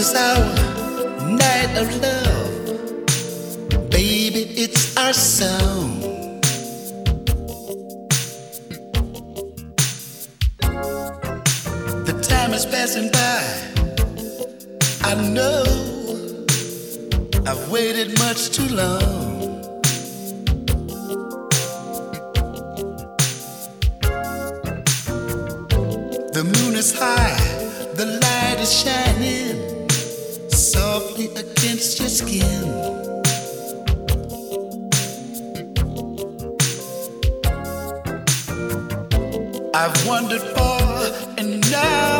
is our night of love. Baby, it's our song. The time is passing by. I know I've waited much too long. The moon is high, the light is shining against your skin. I've wandered far, and now.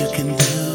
you can do.